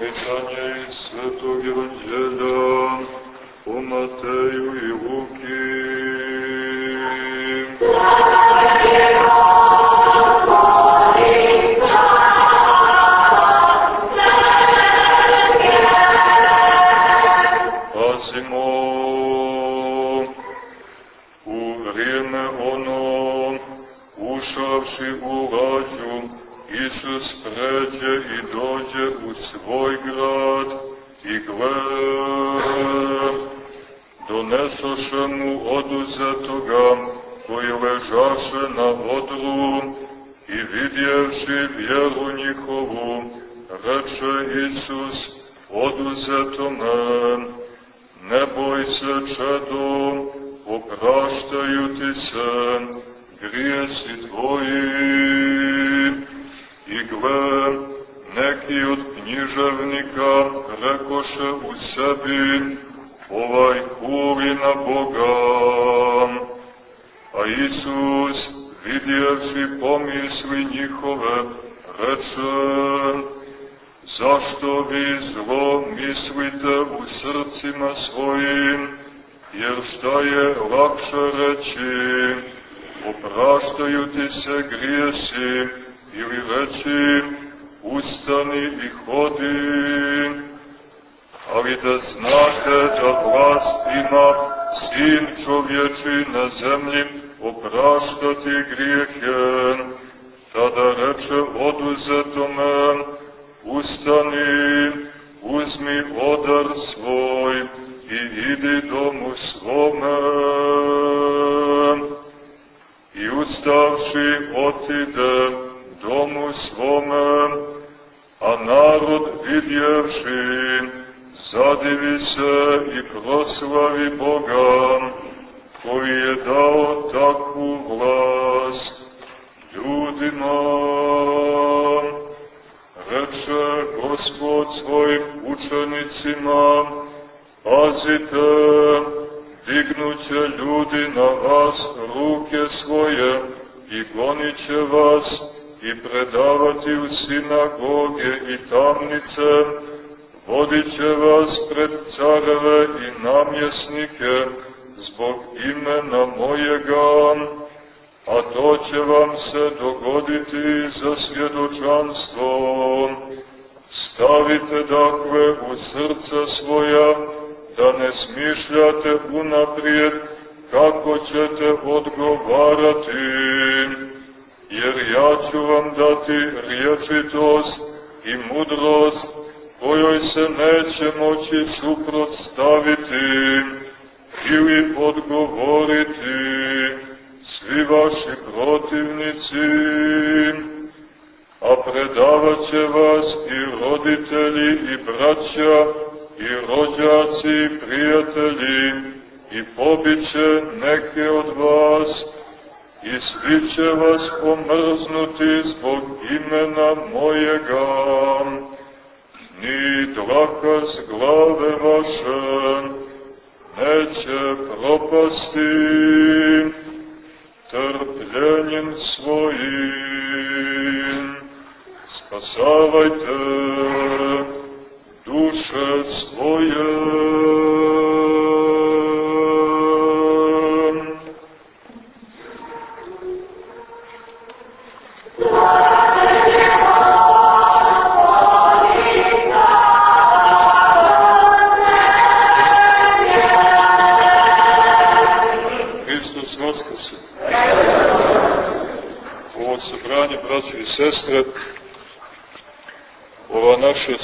Čitanje iz Svetog Evanđelja po Mateju i Luki. Gle, donesoše mu oduzetoga koji ležaše na odru i vidjevši vjeru njihovu, reče Isus oduzetome, ne boj se čedo, opraštaju ti se grijesi tvoji. Svome. I ustavši otide Stavite dakle u srca svoja, da ne smišljate unaprijed kako ćete odgovarati jer ja ću vam dati riječitost i mudrost kojoj se neće moći suprotstaviti ili odgovoriti svi vaši protivnici, a predavat će vas i roditelji i braća i rođaci i prijatelji i pobit će neke od vas i svi će vas pomrznuti zbog imena mojega, ni dlaka s glave vaše neće propasti trpljenjem svojim. Spasavajte duše svoje.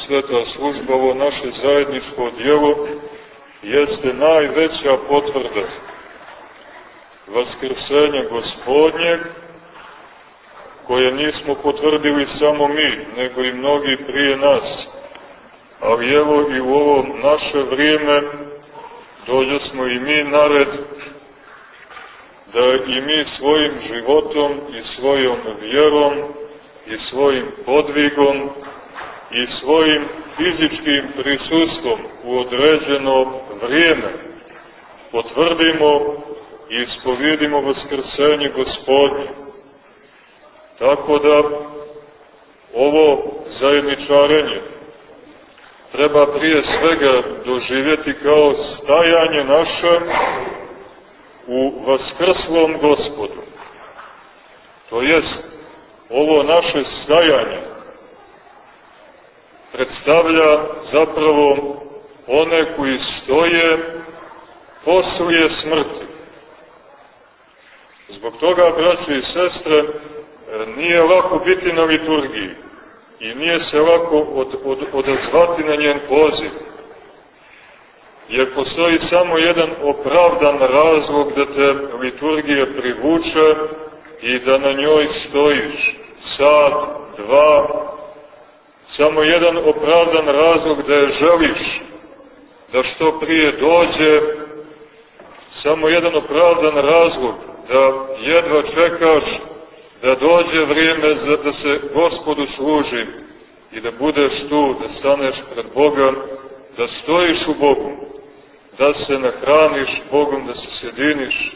Sveta služba, ovo naše zajedničko djelo jeste najveća potvrda vaskrsenja gospodnjeg, koje nismo potvrdili samo mi, nego i mnogi prije nas. Ali evo i u ovo naše vrijeme dođe smo i mi nared da i mi svojim životom i svojom vjerom i svojim podvigom i svojim fizičkim prisustvom u određeno vrijeme potvrdimo i ispovjedimo vaskrsenje gospodnje. Tako da ovo zajedničarenje treba prije svega doživjeti kao stajanje naše u vaskrslom gospodu. To jest, ovo naše stajanje predstavlja zapravo one koji stoje poslije smrti. Zbog toga, braći i sestre, nije lako biti na liturgiji i nije se lako od, od, odazvati na njen poziv. Jer postoji samo jedan opravdan razlog da te liturgija privuče i da na njoj stojiš sad, dva, samo jedan opravdan razlog da je želiš da što prije dođe, samo jedan opravdan razlog da jedva čekaš da dođe vrijeme za da se gospodu služi i da budeš tu, da staneš pred Bogom, da stojiš u Bogu, da se nahraniš Bogom, da se sjediniš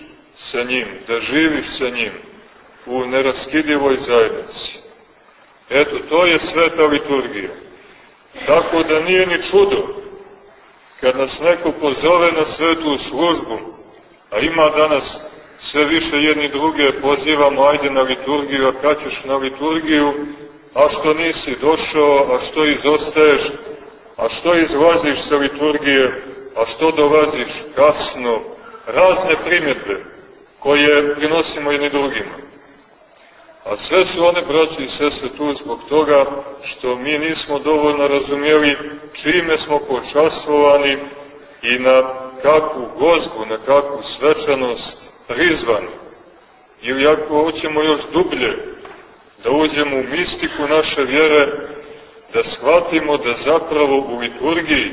sa njim, da živiš sa njim u neraskidivoj zajednici. Eto, to je sveta liturgija. Tako da nije ni čudo kad nas neko pozove na svetu službu, a ima danas sve više jedni druge pozivamo, ajde na liturgiju, a kad ćeš na liturgiju, a što nisi došao, a što izostaješ, a što izlaziš sa liturgije, a što dolaziš kasno, razne primjedbe koje prinosimo jedni drugima. A sve su one, braći i sestre, tu zbog toga što mi nismo dovoljno razumjeli čime smo počastvovani i na kakvu gozbu, na kakvu svečanost prizvani. Ili ako hoćemo još dublje, da uđemo u mistiku naše vjere, da shvatimo da zapravo u liturgiji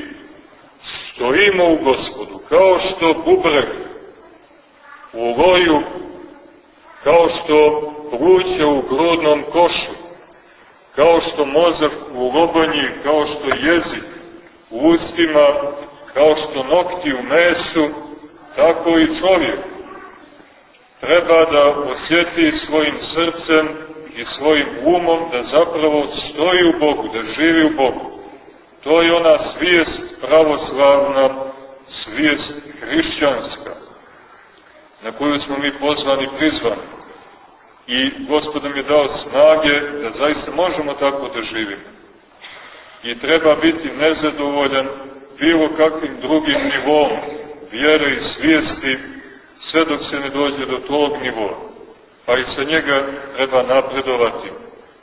stojimo u gospodu, kao što bubreg u loju, kao što pluće u grudnom košu, kao što mozak u lobanji, kao što jezik u ustima, kao što nokti u mesu, tako i čovjek treba da osjeti svojim srcem i svojim umom da zapravo stoji u Bogu, da živi u Bogu. To je ona svijest pravoslavna, svijest hrišćanska, na koju smo mi pozvani prizvani. I Gospod nam je dao snage da zaista možemo tako da živimo. I treba biti nezadovoljan bilo kakvim drugim nivom vjere i svijesti sve dok se ne dođe do tog nivoa. Pa i sa njega treba napredovati,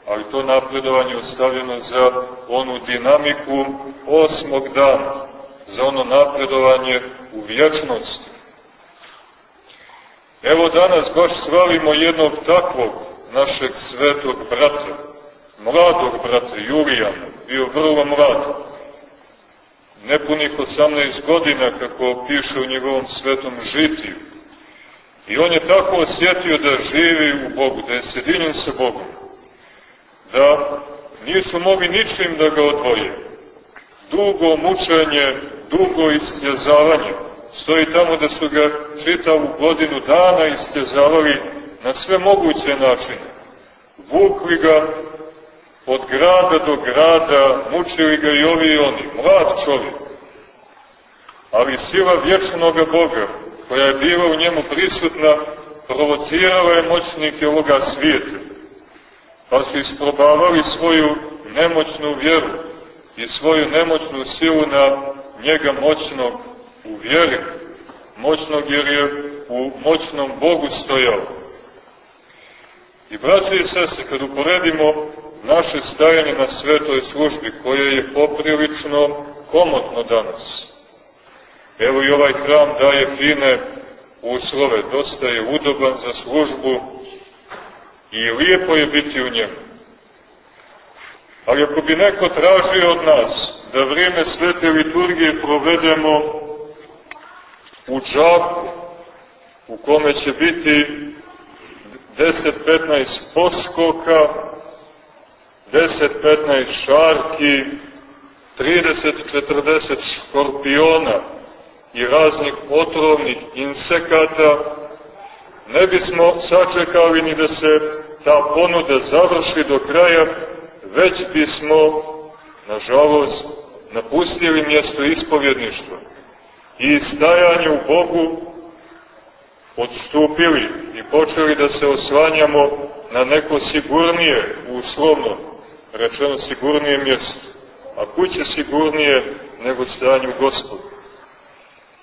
ali to napredovanje je ostavljeno za onu dinamiku osmog dana, za ono napredovanje u vječnosti. Evo danas baš svalimo jednog takvog našeg svetog brata, mladog brata Julijana, bio vrlo mlad, nepunih 18 godina, kako piše u njegovom svetom žitiju, I on je tako osjetio da živi u Bogu, da je sjedinjen sa Bogom, da nisu mogli ničim da ga odvoje. Dugo mučenje, dugo istjezavanje, stoji tamo da su ga čitavu godinu dana istjezavali na sve moguće načine. Vukli ga od grada do grada, mučili ga i ovi i oni, mlad čovjek. Ali sila vječnog Boga, koja je bila u njemu prisutna, provocirala je moćnike ovoga svijeta, pa su isprobavali svoju nemoćnu vjeru i svoju nemoćnu silu na njega moćnog u vjeri, moćnog jer je u moćnom Bogu stojao. I braći i sese, kad uporedimo naše stajanje na svetoj službi, koje je poprilično komotno danas, Evo i ovaj hram daje fine uslove, dosta je udoban za službu i lijepo je biti u njemu. Ali ako bi neko tražio od nas da vrijeme svete liturgije provedemo u džaku, u kome će biti 10-15 poskoka, 10-15 šarki, 30-40 škorpiona, i raznih otrovnih insekata, ne bismo sačekali ni da se ta ponuda završi do kraja, već bismo, nažalost, napustili mjesto ispovjedništva i stajanje u Bogu odstupili i počeli da se osvanjamo na neko sigurnije, uslovno rečeno sigurnije mjesto. A kuće sigurnije nego stanje u gospodu.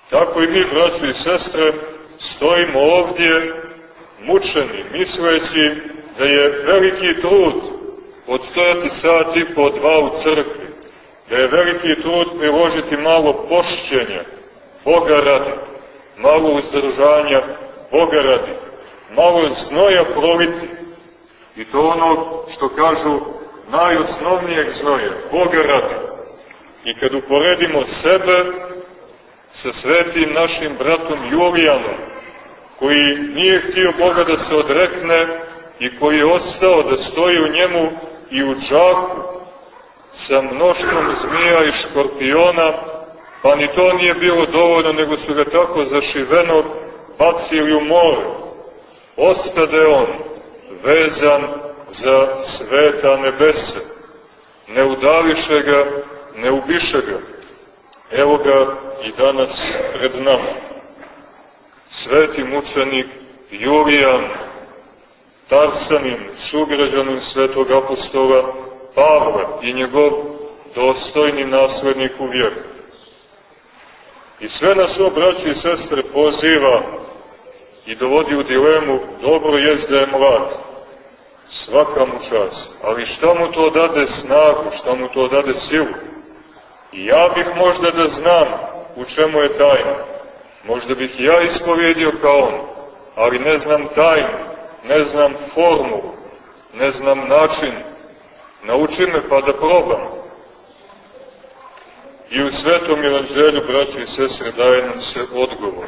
Tako i mi, braći i sestre, stojimo ovdje mučeni, misleći da je veliki trud odstojati sat i po dva u crkvi, da je veliki trud priložiti malo pošćenja, Boga radi, malo uzdržanja, Boga radi, malo znoja proliti, i to ono što kažu najosnovnijeg znoja, Boga radi. I kad uporedimo sebe sa svetim našim bratom Julijanom, koji nije htio Boga da se odrekne i koji je ostao da stoji u njemu i u džaku sa mnoštvom zmija i škorpiona, pa ni to nije bilo dovoljno, nego su ga tako zašiveno bacili u more. Ostade on, vezan za sveta nebese. Ne udaviše ga, ne ubiše ga. Evo ga i danas pred nama. Sveti mučenik Julijan, Tarsanin, sugrađanin svetog apostola Pavla i njegov dostojni naslednik u vjeru. I sve nas ovo, braći i sestre, poziva i dovodi u dilemu, dobro je da je mlad, svaka mu čas, ali šta mu to dade snagu, šta mu to dade silu? I ja bih možda da znam u čemu je tajna. Možda bih ja ispovjedio kao on, ali ne znam tajnu, ne znam formulu, ne znam način. Nauči me pa da probam. I u Svetom Evanđelju, braći i sestre, daje nam se odgovor.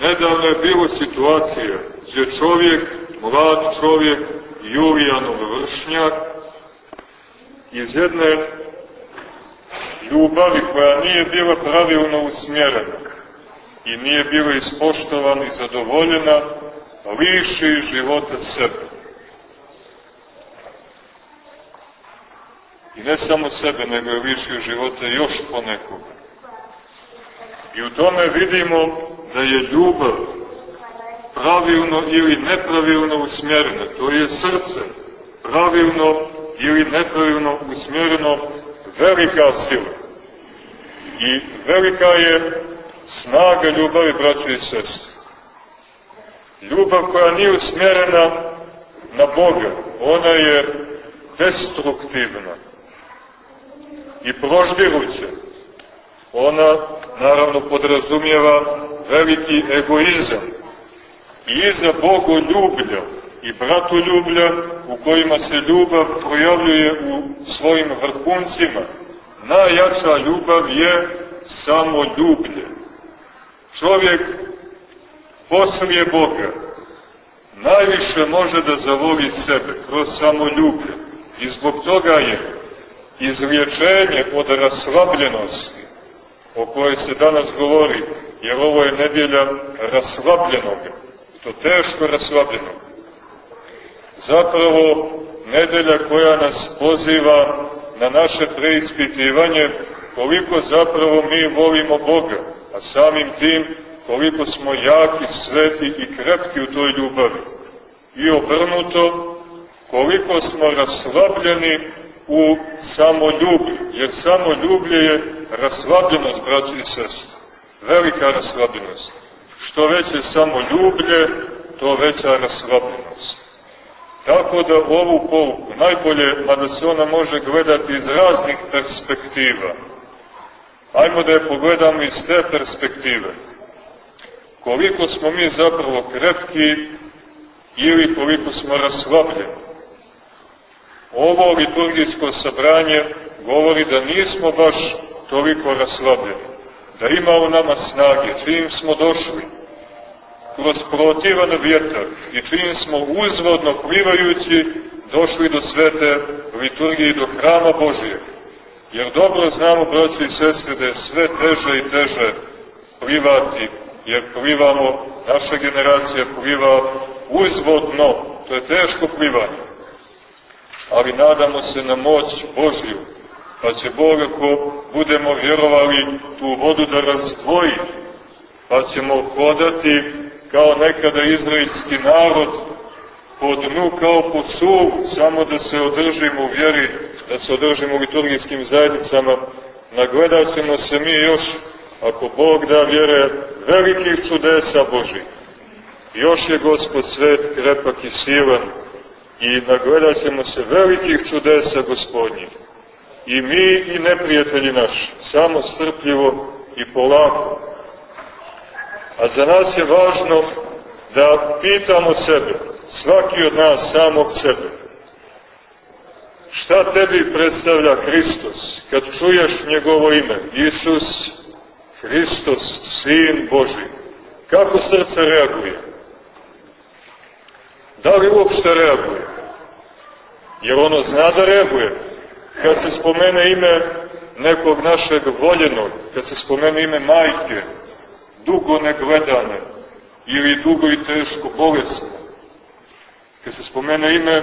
Nedavno je bilo situacija gdje čovjek, mlad čovjek, Julijanov vršnjak, iz jedne ljubavi koja nije bila pravilno usmjerena i nije bila ispoštovana i zadovoljena, liši života sebe. I ne samo sebe, nego je lišio života još ponekog. I u tome vidimo da je ljubav pravilno ili nepravilno usmjerena. To je srce pravilno ili nepravilno usmjereno velika sila. I velika je snaga ljubavi, braće i sestre. Ljubav koja nije usmjerena na Boga, ona je destruktivna i proždiruće. Ona, naravno, podrazumijeva veliki egoizam i iza ljublja i ljublja u kojima se ljubav projavljuje u svojim vrhuncima. Najjača ljubav je samo ljublje. Čovjek poslije Boga najviše može da zavoli sebe kroz samo ljublje i zbog toga je izliječenje od raslabljenosti, o kojoj se danas govori, jer ovo je nedjelja raslabljenog, to teško raslabljenog. Zapravo, nedelja koja nas poziva na naše preispitivanje koliko zapravo mi volimo Boga, a samim tim koliko smo jaki, sveti i krepki u toj ljubavi. I obrnuto, koliko smo raslabljeni u samoljublju, jer samoljublje je raslabljenost, braći i sestri. Velika raslabljenost. Što veće samoljublje, to veća raslabljenost. Tako da ovu poruku najbolje, mada se ona može gledati iz raznih perspektiva, ajmo da je pogledamo iz te perspektive. Koliko smo mi zapravo krepki ili koliko smo raslabljeni. Ovo liturgijsko sabranje govori da nismo baš toliko raslabljeni, da ima u nama snage, čim smo došli kroz protivan vjetar i čim smo uzvodno plivajući došli do svete liturgije i do hrama Božije. Jer dobro znamo, braći i sestre, da je sve teže i teže plivati, jer plivamo, naša generacija pliva uzvodno, to je teško plivanje ali nadamo se na moć Božju pa će Bog ako budemo vjerovali tu vodu da razdvoji, pa ćemo hodati kao nekada izraelski narod po dnu kao po suvu, samo da se održimo u vjeri, da se održimo u liturgijskim zajednicama, nagledat ćemo se mi još, ako Bog da vjere, velikih čudesa Božih. Još je Gospod svet, krepak i silan i nagledat ćemo se velikih čudesa gospodnjih. I mi i neprijatelji naši, samo strpljivo i polako. A za nas je važno da pitamo sebe, svaki od nas samog sebe, šta tebi predstavlja Hristos kad čuješ njegovo ime, Isus, Hristos, Sin Boži, kako srce reaguje? Da li uopšte reaguje? Jer ono zna da reaguje. Kad se spomene ime nekog našeg voljenog, kad se spomene ime majke, dugo negledane, ili dugo i teško bolesne, kad se spomene ime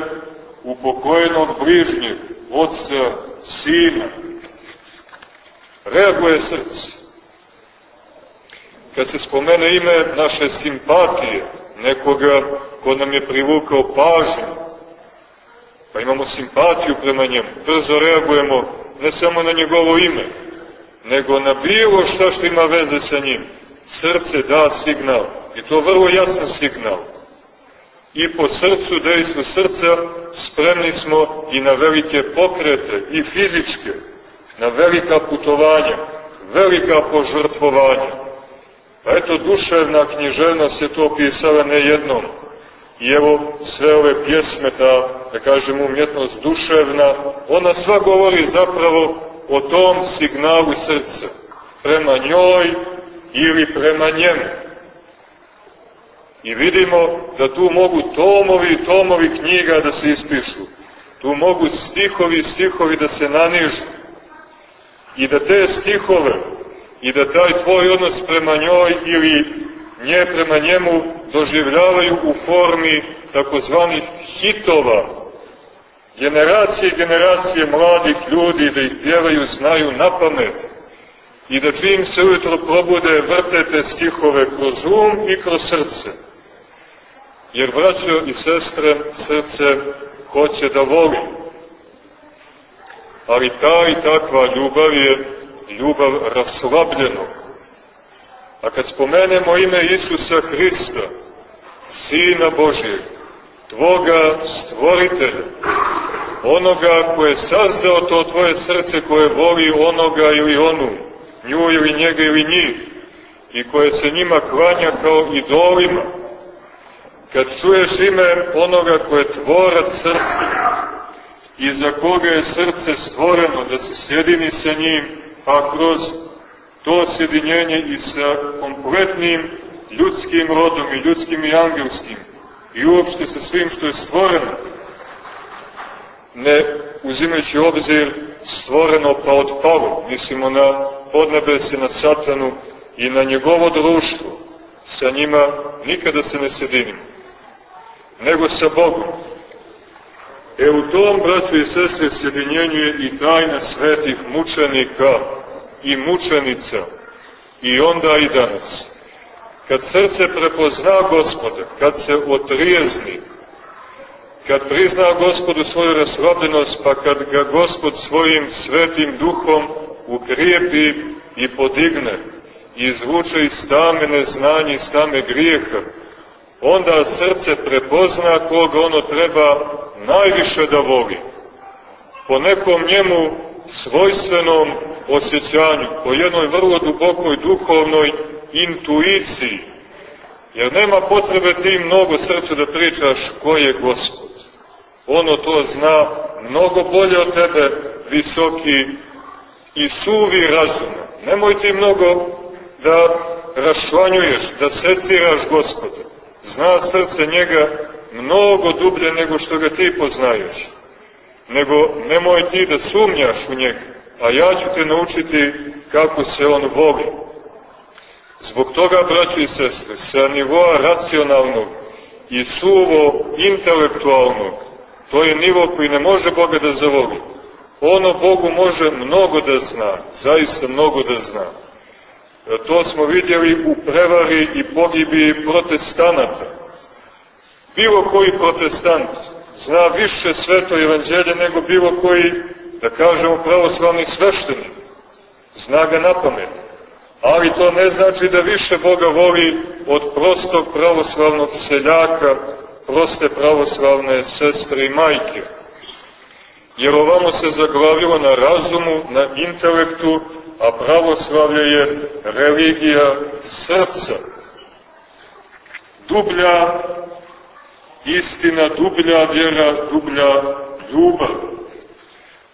upokojenog bližnjeg, oca, sina, reaguje srce. Kad se spomene ime naše simpatije, nekoga ko nam je privukao pažnju, pa imamo simpatiju prema njemu, brzo reagujemo ne samo na njegovo ime, nego na bilo šta što ima veze sa njim. Srce da signal, i to vrlo jasan signal. I po srcu, dejstvu srca, spremni smo i na velike pokrete, i fizičke, na velika putovanja, velika požrtvovanja. Pa eto, duševna književnost je to pisala ne jednom, I evo sve ove pjesme, ta, da kažem, umjetnost duševna, ona sva govori zapravo o tom signalu srca, prema njoj ili prema njemu. I vidimo da tu mogu tomovi i tomovi knjiga da se ispišu. Tu mogu stihovi i stihovi da se nanižu. I da te stihove i da taj tvoj odnos prema njoj ili nje prema njemu doživljavaju u formi takozvanih hitova. Generacije i generacije mladih ljudi da ih pjevaju znaju na pamet i da čim se ujutro probude vrtete stihove kroz um i kroz srce. Jer braćo i sestre srce hoće da voli. Ali ta i takva ljubav je ljubav raslabljenog A kad spomenemo ime Isusa Hrista, Sina Božijeg, Tvoga stvoritelja, onoga koje je sazdao to tvoje srce koje voli onoga ili onu, nju ili njega ili njih, i koje se njima klanja kao idolima, kad čuješ ime onoga koje je tvorac srce i za koga je srce stvoreno da se sjedini sa njim, a kroz to sjedinjenje i sa kompletnim ljudskim rodom i ljudskim i angelskim i uopšte sa svim što je stvoreno, ne uzimajući obzir stvoreno pa odpalo, mislimo na podnebese, na satanu i na njegovo društvo, sa njima nikada se ne sjedinimo, nego sa Bogom. E u tom, braćo i sestre, sjedinjenju i tajna svetih mučenika, i mučenica i onda i danas. Kad srce prepozna gospoda, kad se otrijezni, kad prizna gospodu svoju raslabljenost, pa kad ga gospod svojim svetim duhom ukrijepi i podigne, i izvuče iz tame neznanje, iz tame grijeha, onda srce prepozna koga ono treba najviše da voli. Po nekom njemu svojstvenom osjećanju, po jednoj vrlo dubokoj duhovnoj intuiciji. Jer nema potrebe ti mnogo srcu da pričaš ko je gospod. Ono to zna mnogo bolje od tebe, visoki i suvi razum. Nemoj ti mnogo da rašlanjuješ, da seciraš gospoda. Zna srce njega mnogo dublje nego što ga ti poznaješ nego nemoj ti da sumnjaš u njega, a ja ću te naučiti kako se on voli. Zbog toga, braći i sestre, sa nivoa racionalnog i suvo intelektualnog, to je nivo koji ne može Boga da zavoli. Ono Bogu može mnogo da zna, zaista mnogo da zna. E, to smo vidjeli u prevari i pogibi protestanata. Bilo koji protestant zna više sveto evanđelje nego bilo koji, da kažemo, pravoslavni sveštenik. Zna ga na pamet. Ali to ne znači da više Boga voli od prostog pravoslavnog seljaka, proste pravoslavne sestre i majke. Jer ovamo se zaglavilo na razumu, na intelektu, a pravoslavlje je religija srca. Dublja istina, dublja vjera, dublja ljubav.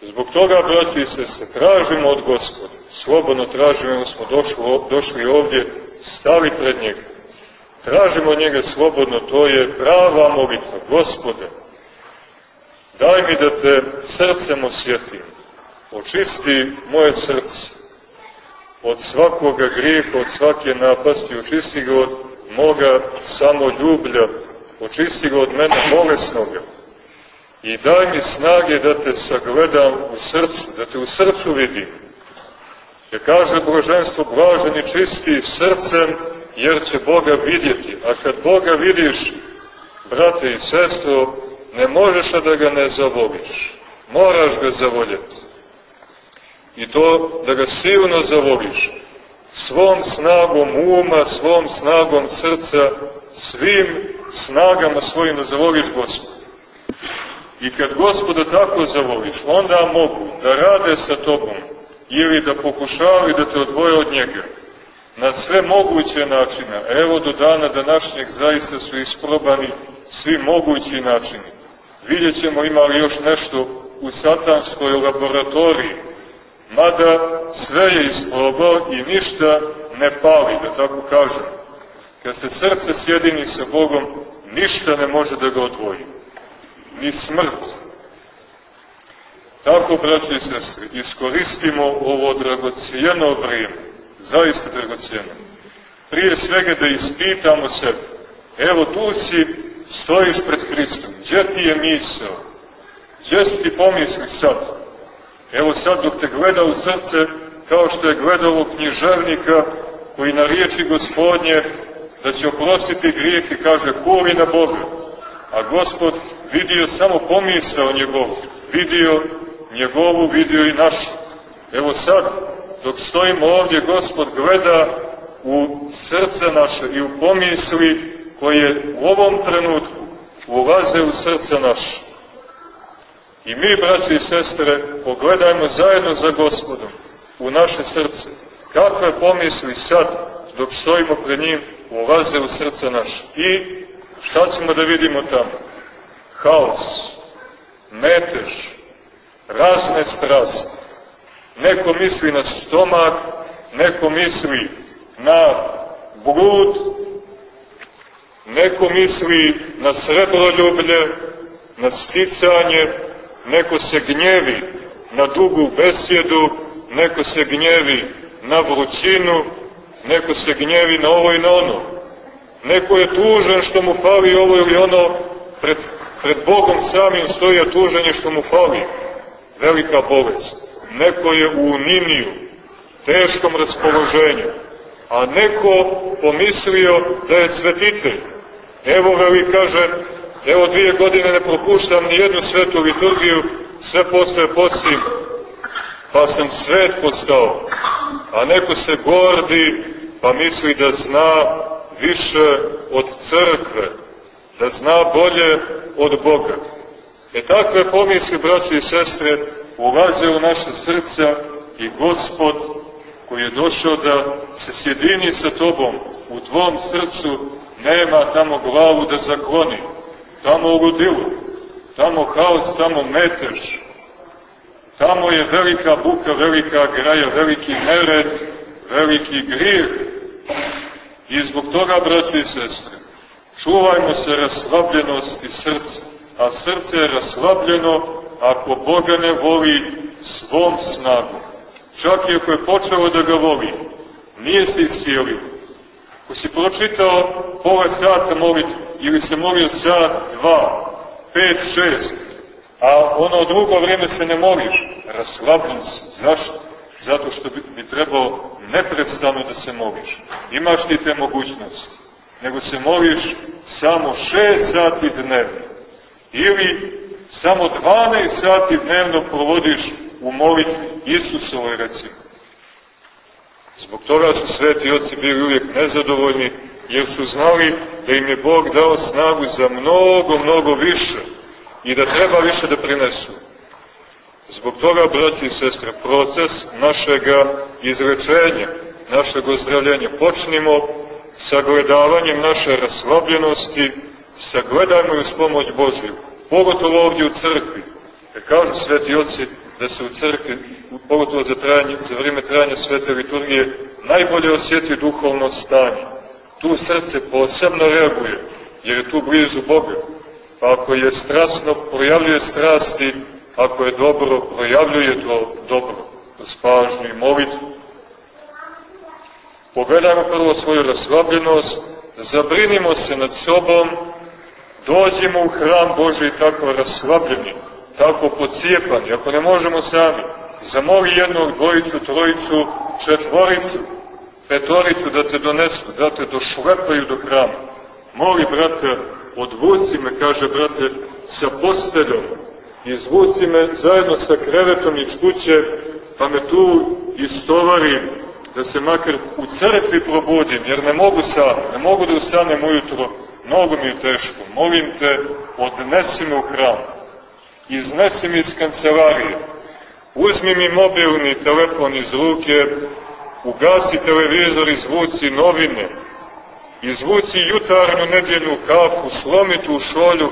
Zbog toga, braći se, se tražimo od gospoda, slobodno tražimo, smo došli, došli ovdje, stali pred njega. Tražimo njega slobodno, to je prava molitva. Gospode, daj mi da te srcem osjetim, očisti moje srce od svakoga grijeha, od svake napasti, očisti ga od moga samoljublja, očisti ga od mene bolesnoga i daj mi snage da te sagledam u srcu, da te u srcu vidim. Jer kaže blaženstvo, blaženi čisti srcem, jer će Boga vidjeti. A kad Boga vidiš, brate i sestro, ne možeš da ga ne zavoliš. Moraš ga zavoljeti. I to da ga silno zavoliš. Svom snagom uma, svom snagom srca, svim snagama svojim zavoliš Gospoda. I kad Gospoda tako zavoliš, onda mogu da rade sa tobom ili da pokušavaju da te odvoje od njega na sve moguće načine. Evo do dana današnjeg zaista su isprobani svi mogući načini. Vidjet ćemo ima li još nešto u satanskoj laboratoriji, mada sve je isprobao i ništa ne pali, da tako kažem. Kad se srce sjedini sa Bogom, ništa ne može da ga odvoji. Ni smrt. Tako, braći i sestri, iskoristimo ovo dragocijeno vrijeme, zaista dragocijeno. Prije svega da ispitamo sebe. Evo tu si, stojiš pred Hristom. Gdje ti je misao? Gdje si ti pomisli sad? Evo sad dok te gleda u srce, kao što je gledalo književnika koji na riječi gospodnje da će oprostiti i kaže kuli na Boga. A gospod vidio samo pomisao njegovu, vidio njegovu, vidio i našu. Evo sad, dok stojimo ovdje, gospod gleda u srce naše i u pomisli koje u ovom trenutku ulaze u srce naše. I mi, braći i sestre, pogledajmo zajedno za gospodom u naše srce. Kakve pomisli sad, dok stojimo pred njim, ulaze u srce naše. I šta ćemo da vidimo tamo? Haos, metež, razne strasti. Neko misli na stomak, neko misli na blud, neko misli na srebroljublje, na sticanje, neko se gnjevi na dugu besjedu, neko se gnjevi na vrućinu, neko se gnjevi na ovo i na ono. Neko je tužan što mu fali ovo ili ono, pred, pred Bogom samim stoji a tužan je što mu fali. Velika bolest. Neko je u unimiju, teškom raspoloženju, a neko pomislio da je svetitelj. Evo veli kaže, evo dvije godine ne propuštam ni jednu svetu liturgiju, sve postoje postim, pa sam svet postao. A neko se gordi, pa misli da zna više od crkve, da zna bolje od Boga. E takve pomisli, braći i sestre, ulaze u naše srca i Gospod koji je došao da se sjedini sa tobom u tvom srcu, nema tamo glavu da zakloni, tamo ludilo, tamo haos, tamo metež, tamo je velika buka, velika graja, veliki nered, veliki grijeh. I zbog toga, braći i sestre, čuvajmo se raslabljenosti srca, a srce je raslabljeno ako Boga ne voli svom snagom. Čak i ako je počeo da ga voli, nije se iscijelio. Ako si pročitao pola sata moliti, ili se molio sat, dva, pet, šest, a ono drugo vrijeme se ne moliš, raslabljen si. Zašto? Zato što bi, bi trebao neprestano da se moliš. Imaš ti te mogućnosti. Nego se moliš samo šest sati dnevno. Ili samo 12 sati dnevno provodiš u molitvi Isusovoj recimo. Zbog toga su sveti oci bili uvijek nezadovoljni, jer su znali da im je Bog dao snagu za mnogo, mnogo više i da treba više da prinesu. Zbog toga, braći i sestre, proces našega izrečenja, našeg ozdravljenja, počnimo sa gledavanjem naše raslabljenosti, sagledajmo uz pomoć Božju, pogotovo ovdje u crkvi. Jer kažu sveti oci da se u crkvi, pogotovo za, trajanje, za vrijeme trajanja svete liturgije, najbolje osjeti duhovno stanje. Tu srce posebno reaguje, jer je tu blizu Boga. Pa ako je strasno, projavljuje strasti, ako je dobro, projavljuje to dobro, kroz pažnju i molitvu. Pogledajmo prvo svoju raslabljenost, zabrinimo se nad sobom, dođemo u hram Boži tako raslabljeni, tako pocijepani, ako ne možemo sami, zamoli jednog, dvojicu, trojicu, četvoricu, petoricu da te donesu, da te došlepaju do hrama. Moli, brate, odvuci me, kaže, brate, sa posteljom, izvuci me zajedno sa krevetom iz kuće, pa me tu istovari, da se makar u crkvi probudim, jer ne mogu sam, ne mogu da ustanem ujutro, mnogo mi je teško, molim te, odnesi me u hram, iznesi mi iz kancelarije, uzmi mi mobilni telefon iz ruke, ugasi televizor, izvuci novine, izvuci jutarnju nedjeljnu kafu, slomi tu šolju,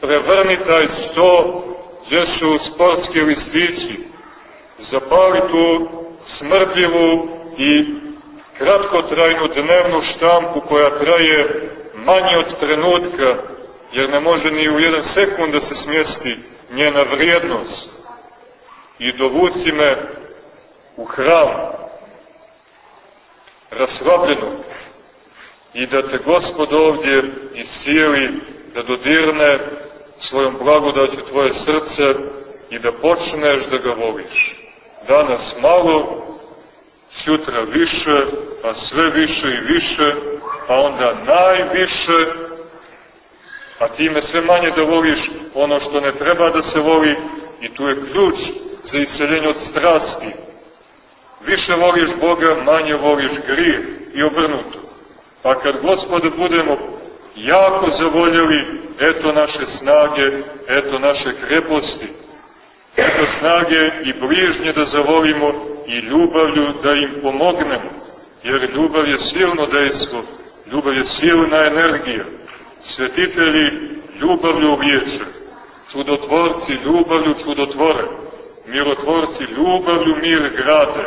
prevrni taj sto gdje su sportski listići, zapali tu smrdljivu i kratkotrajnu dnevnu štampu koja traje manje od trenutka, jer ne može ni u jedan sekund da se smjesti njena vrijednost. I dovuci me u hram, rasvabljenu, i da te Gospod ovdje iscijeli, da dodirne svojom blagodaću tvoje srce i da počneš da ga voliš. Danas malo, sutra više, a sve više i više, a onda najviše, a time sve manje da voliš ono što ne treba da se voli i tu je ključ za isceljenje od strasti. Više voliš Boga, manje voliš grije i obrnuto. Pa kad gospode budemo jako zavoljeli, eto naše snage, eto naše kreposti, eto snage i bližnje da zavolimo i ljubavlju da im pomognemo, jer ljubav je silno dejstvo, ljubav je silna energija. Svetitelji ljubavlju liječe, čudotvorci ljubavlju čudotvore, mirotvorci ljubavlju mir grade.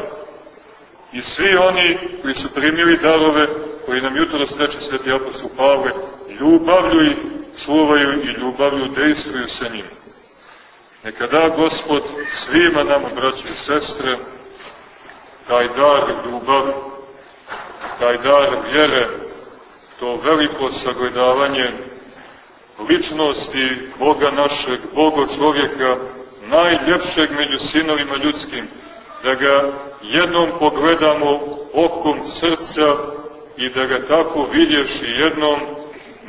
I svi oni koji su primili darove, koji nam jutro sreće sveti apostol Pavle, ljubavlju ih čuvaju i ljubavlju dejstvuju sa njim. Neka da Gospod svima nama, braći i sestre, taj dar ljubavi, taj dar vjere, to veliko sagledavanje ličnosti Boga našeg, Boga čovjeka, najljepšeg među sinovima ljudskim, da ga jednom pogledamo okom srca i da ga tako vidješ i jednom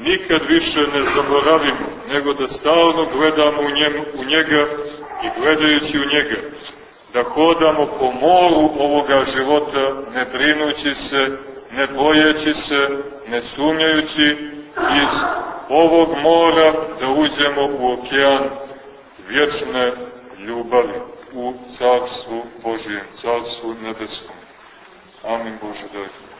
nikad više ne zaboravimo, nego da stalno gledamo u, njemu, u njega i gledajući u njega, da hodamo po moru ovoga života, ne brinući se, ne bojeći se, ne sumnjajući iz ovog mora da uđemo u okean vječne ljubavi u Carstvu Božijem, Carstvu nebeskom. Amin Bože, dajte.